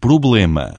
problema.